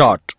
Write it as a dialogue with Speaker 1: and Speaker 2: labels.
Speaker 1: shot.